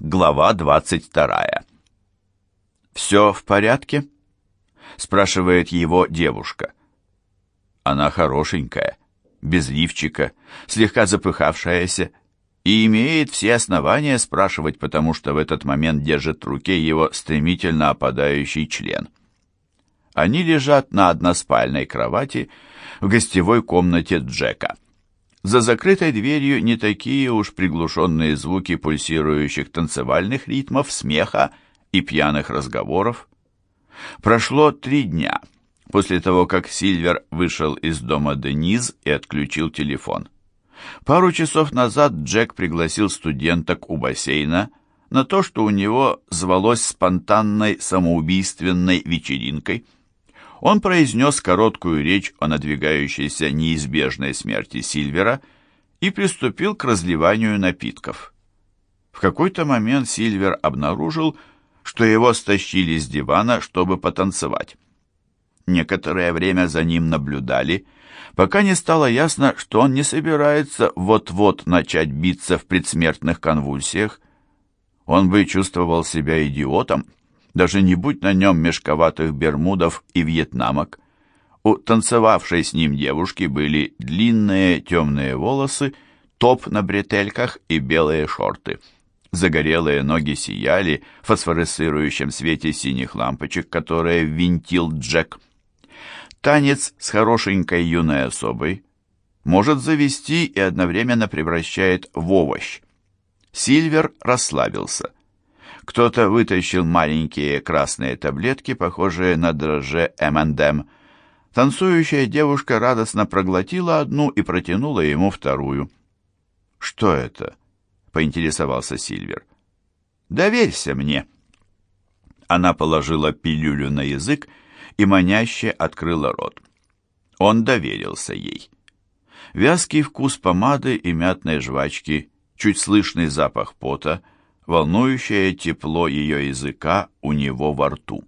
Глава 22. «Все в порядке?» — спрашивает его девушка. Она хорошенькая, без лифчика, слегка запыхавшаяся, и имеет все основания спрашивать, потому что в этот момент держит в руке его стремительно опадающий член. Они лежат на односпальной кровати в гостевой комнате Джека. За закрытой дверью не такие уж приглушенные звуки пульсирующих танцевальных ритмов, смеха и пьяных разговоров. Прошло три дня после того, как Сильвер вышел из дома Дениз и отключил телефон. Пару часов назад Джек пригласил студенток у бассейна на то, что у него звалось спонтанной самоубийственной вечеринкой – он произнес короткую речь о надвигающейся неизбежной смерти Сильвера и приступил к разливанию напитков. В какой-то момент Сильвер обнаружил, что его стащили с дивана, чтобы потанцевать. Некоторое время за ним наблюдали, пока не стало ясно, что он не собирается вот-вот начать биться в предсмертных конвульсиях. Он бы чувствовал себя идиотом, даже не будь на нем мешковатых бермудов и вьетнамок. У танцевавшей с ним девушки были длинные темные волосы, топ на бретельках и белые шорты. Загорелые ноги сияли в фосфоресцирующем свете синих лампочек, которые винтил Джек. Танец с хорошенькой юной особой может завести и одновременно превращает в овощ. Сильвер расслабился. Кто-то вытащил маленькие красные таблетки, похожие на дрожже M&M. Танцующая девушка радостно проглотила одну и протянула ему вторую. «Что это?» — поинтересовался Сильвер. «Доверься мне». Она положила пилюлю на язык и маняще открыла рот. Он доверился ей. Вязкий вкус помады и мятной жвачки, чуть слышный запах пота — волнующее тепло ее языка у него во рту.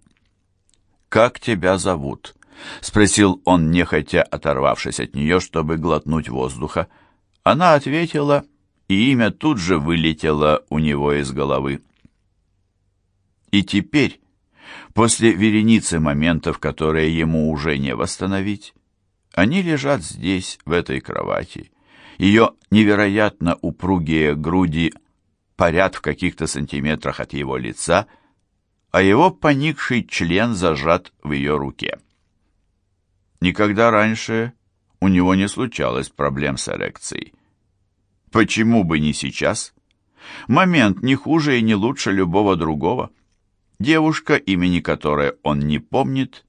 «Как тебя зовут?» — спросил он, нехотя оторвавшись от нее, чтобы глотнуть воздуха. Она ответила, и имя тут же вылетело у него из головы. И теперь, после вереницы моментов, которые ему уже не восстановить, они лежат здесь, в этой кровати. Ее невероятно упругие груди парят в каких-то сантиметрах от его лица, а его поникший член зажат в ее руке. Никогда раньше у него не случалось проблем с эрекцией. Почему бы не сейчас? Момент не хуже и не лучше любого другого. Девушка, имени которой он не помнит,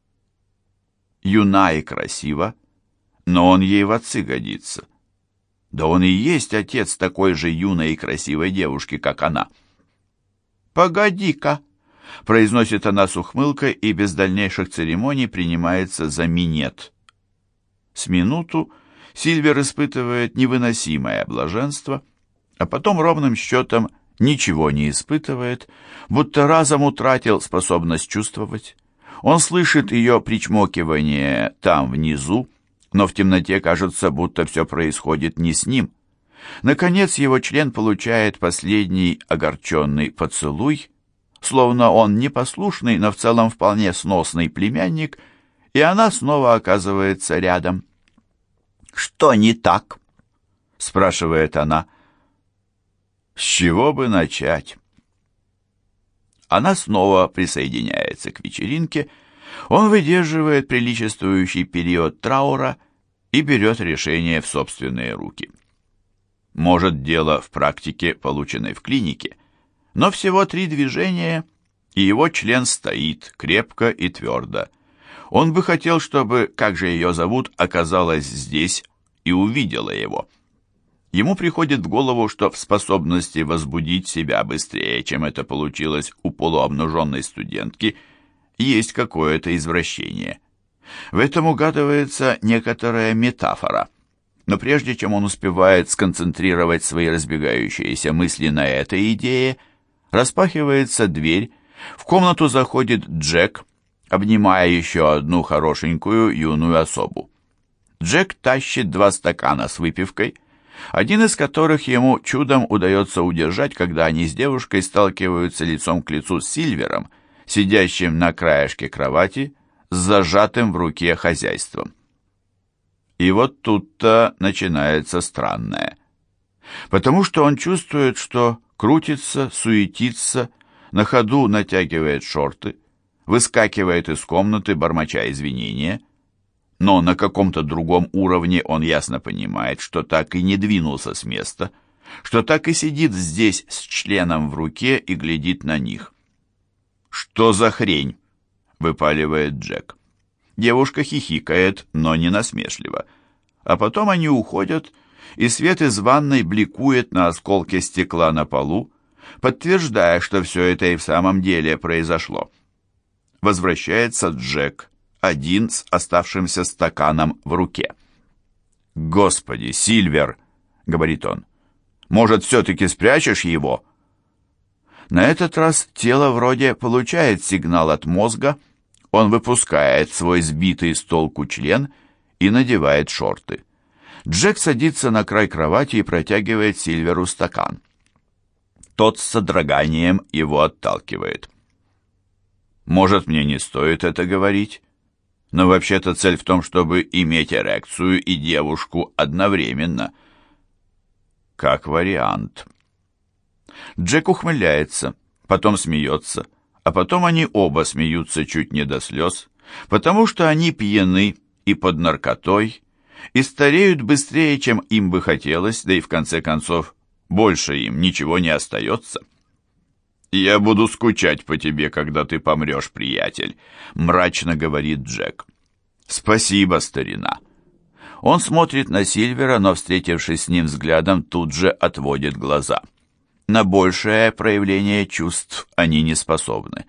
юна и красива, но он ей в отцы годится. Да он и есть отец такой же юной и красивой девушки, как она. «Погоди-ка!» — произносит она с ухмылкой и без дальнейших церемоний принимается за минет. С минуту Сильвер испытывает невыносимое блаженство, а потом ровным счетом ничего не испытывает, будто разом утратил способность чувствовать. Он слышит ее причмокивание там внизу, но в темноте кажется, будто все происходит не с ним. Наконец его член получает последний огорченный поцелуй, словно он непослушный, но в целом вполне сносный племянник, и она снова оказывается рядом. «Что не так?» — спрашивает она. «С чего бы начать?» Она снова присоединяется к вечеринке, он выдерживает приличествующий период траура и берет решение в собственные руки. Может, дело в практике, полученной в клинике, но всего три движения, и его член стоит крепко и твердо. Он бы хотел, чтобы, как же ее зовут, оказалась здесь и увидела его. Ему приходит в голову, что в способности возбудить себя быстрее, чем это получилось у полуобнаженной студентки – есть какое-то извращение. В этом угадывается некоторая метафора. Но прежде чем он успевает сконцентрировать свои разбегающиеся мысли на этой идее, распахивается дверь, в комнату заходит Джек, обнимая еще одну хорошенькую юную особу. Джек тащит два стакана с выпивкой, один из которых ему чудом удается удержать, когда они с девушкой сталкиваются лицом к лицу с Сильвером, сидящим на краешке кровати, с зажатым в руке хозяйством. И вот тут-то начинается странное. Потому что он чувствует, что крутится, суетится, на ходу натягивает шорты, выскакивает из комнаты, бормоча извинения, но на каком-то другом уровне он ясно понимает, что так и не двинулся с места, что так и сидит здесь с членом в руке и глядит на них. «Что за хрень?» — выпаливает Джек. Девушка хихикает, но не насмешливо. А потом они уходят, и свет из ванной бликует на осколке стекла на полу, подтверждая, что все это и в самом деле произошло. Возвращается Джек, один с оставшимся стаканом в руке. «Господи, Сильвер!» — говорит он. «Может, все-таки спрячешь его?» На этот раз тело вроде получает сигнал от мозга, он выпускает свой сбитый с толку член и надевает шорты. Джек садится на край кровати и протягивает Сильверу стакан. Тот с содроганием его отталкивает. «Может, мне не стоит это говорить?» Но вообще-то цель в том, чтобы иметь эрекцию и девушку одновременно. Как вариант. Джек ухмыляется, потом смеется, а потом они оба смеются чуть не до слез, потому что они пьяны и под наркотой, и стареют быстрее, чем им бы хотелось, да и в конце концов больше им ничего не остается. «Я буду скучать по тебе, когда ты помрешь, приятель», — мрачно говорит Джек. «Спасибо, старина». Он смотрит на Сильвера, но, встретившись с ним взглядом, тут же отводит глаза. На большее проявление чувств они не способны.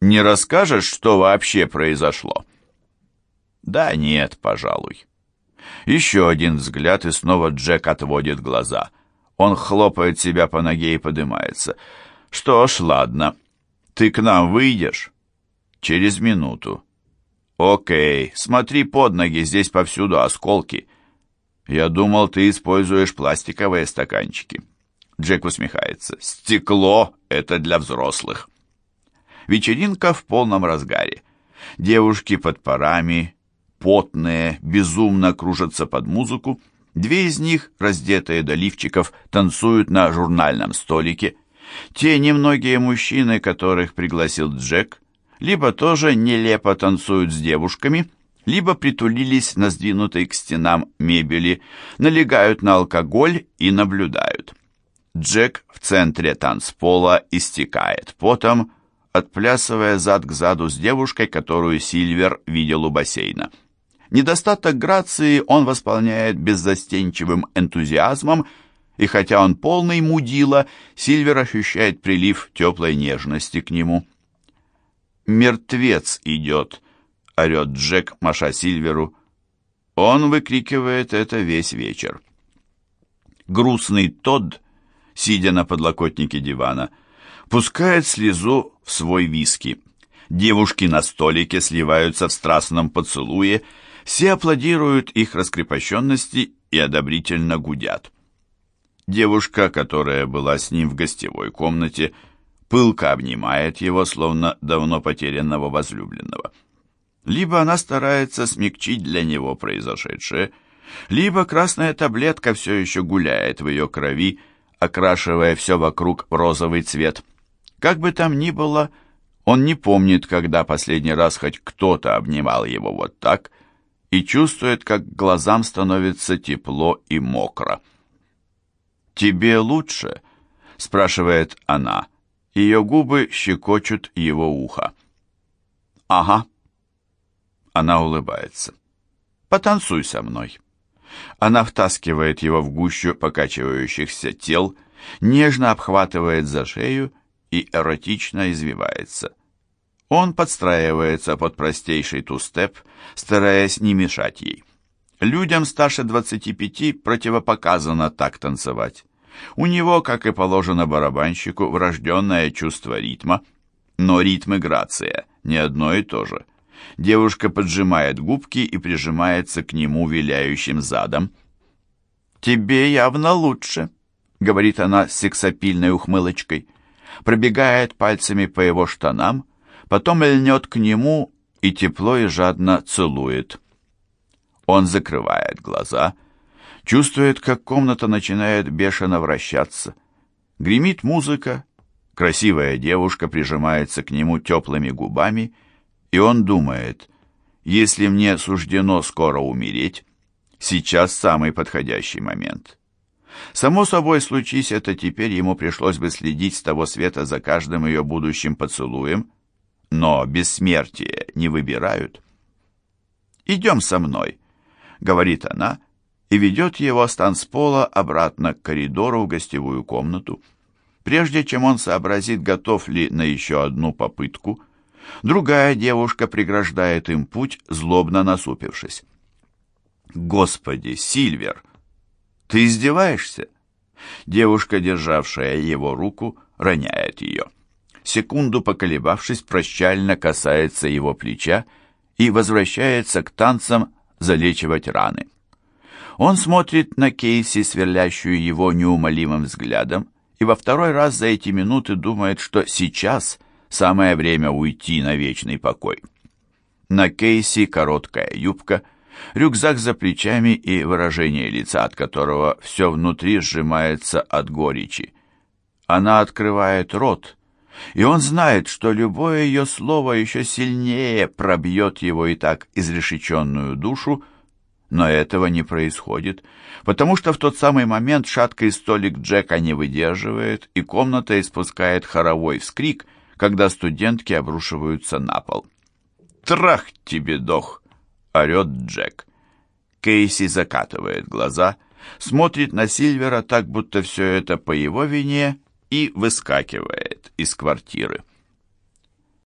«Не расскажешь, что вообще произошло?» «Да нет, пожалуй». Еще один взгляд, и снова Джек отводит глаза. Он хлопает себя по ноге и поднимается. «Что ж, ладно. Ты к нам выйдешь?» «Через минуту». «Окей, смотри под ноги, здесь повсюду осколки». «Я думал, ты используешь пластиковые стаканчики». Джек усмехается. «Стекло — это для взрослых». Вечеринка в полном разгаре. Девушки под парами, потные, безумно кружатся под музыку. Две из них, раздетые до лифчиков, танцуют на журнальном столике. Те немногие мужчины, которых пригласил Джек, либо тоже нелепо танцуют с девушками, либо притулились на сдвинутой к стенам мебели, налегают на алкоголь и наблюдают. Джек в центре танцпола истекает потом, отплясывая зад к заду с девушкой, которую Сильвер видел у бассейна. Недостаток грации он восполняет беззастенчивым энтузиазмом, и хотя он полный мудила, Сильвер ощущает прилив теплой нежности к нему. «Мертвец идет!» — орет Джек, маша Сильверу. Он выкрикивает это весь вечер. Грустный Тодд, сидя на подлокотнике дивана, пускает слезу в свой виски. Девушки на столике сливаются в страстном поцелуе, все аплодируют их раскрепощенности и одобрительно гудят. Девушка, которая была с ним в гостевой комнате, пылко обнимает его, словно давно потерянного возлюбленного. Либо она старается смягчить для него произошедшее, либо красная таблетка все еще гуляет в ее крови, окрашивая все вокруг в розовый цвет. Как бы там ни было, он не помнит, когда последний раз хоть кто-то обнимал его вот так, и чувствует, как глазам становится тепло и мокро. «Тебе лучше?» — спрашивает она. Ее губы щекочут его ухо. «Ага». Она улыбается. «Потанцуй со мной». Она втаскивает его в гущу покачивающихся тел, нежно обхватывает за шею и эротично извивается. Он подстраивается под простейший тустеп, стараясь не мешать ей. Людям старше 25 противопоказано так танцевать. У него, как и положено барабанщику, врожденное чувство ритма, но ритм и грация не одно и то же. Девушка поджимает губки и прижимается к нему виляющим задом. «Тебе явно лучше», — говорит она с сексапильной ухмылочкой. Пробегает пальцами по его штанам, потом льнет к нему и тепло и жадно целует. Он закрывает глаза, чувствует, как комната начинает бешено вращаться. Гремит музыка, красивая девушка прижимается к нему теплыми губами, и он думает, если мне суждено скоро умереть, сейчас самый подходящий момент. Само собой, случись это теперь, ему пришлось бы следить с того света за каждым ее будущим поцелуем, но бессмертие не выбирают. «Идем со мной», — говорит она, и ведет его с танцпола обратно к коридору в гостевую комнату. Прежде чем он сообразит, готов ли на еще одну попытку, другая девушка преграждает им путь, злобно насупившись. «Господи, Сильвер, ты издеваешься?» Девушка, державшая его руку, роняет ее. Секунду поколебавшись, прощально касается его плеча и возвращается к танцам залечивать раны. Он смотрит на Кейси, сверлящую его неумолимым взглядом, и во второй раз за эти минуты думает, что сейчас самое время уйти на вечный покой. На Кейси короткая юбка – рюкзак за плечами и выражение лица, от которого все внутри сжимается от горечи. Она открывает рот, и он знает, что любое ее слово еще сильнее пробьет его и так изрешеченную душу, но этого не происходит, потому что в тот самый момент шаткий столик Джека не выдерживает, и комната испускает хоровой вскрик, когда студентки обрушиваются на пол. «Трах тебе, дох!» — орет Джек. Кейси закатывает глаза, смотрит на Сильвера так, будто все это по его вине, и выскакивает из квартиры.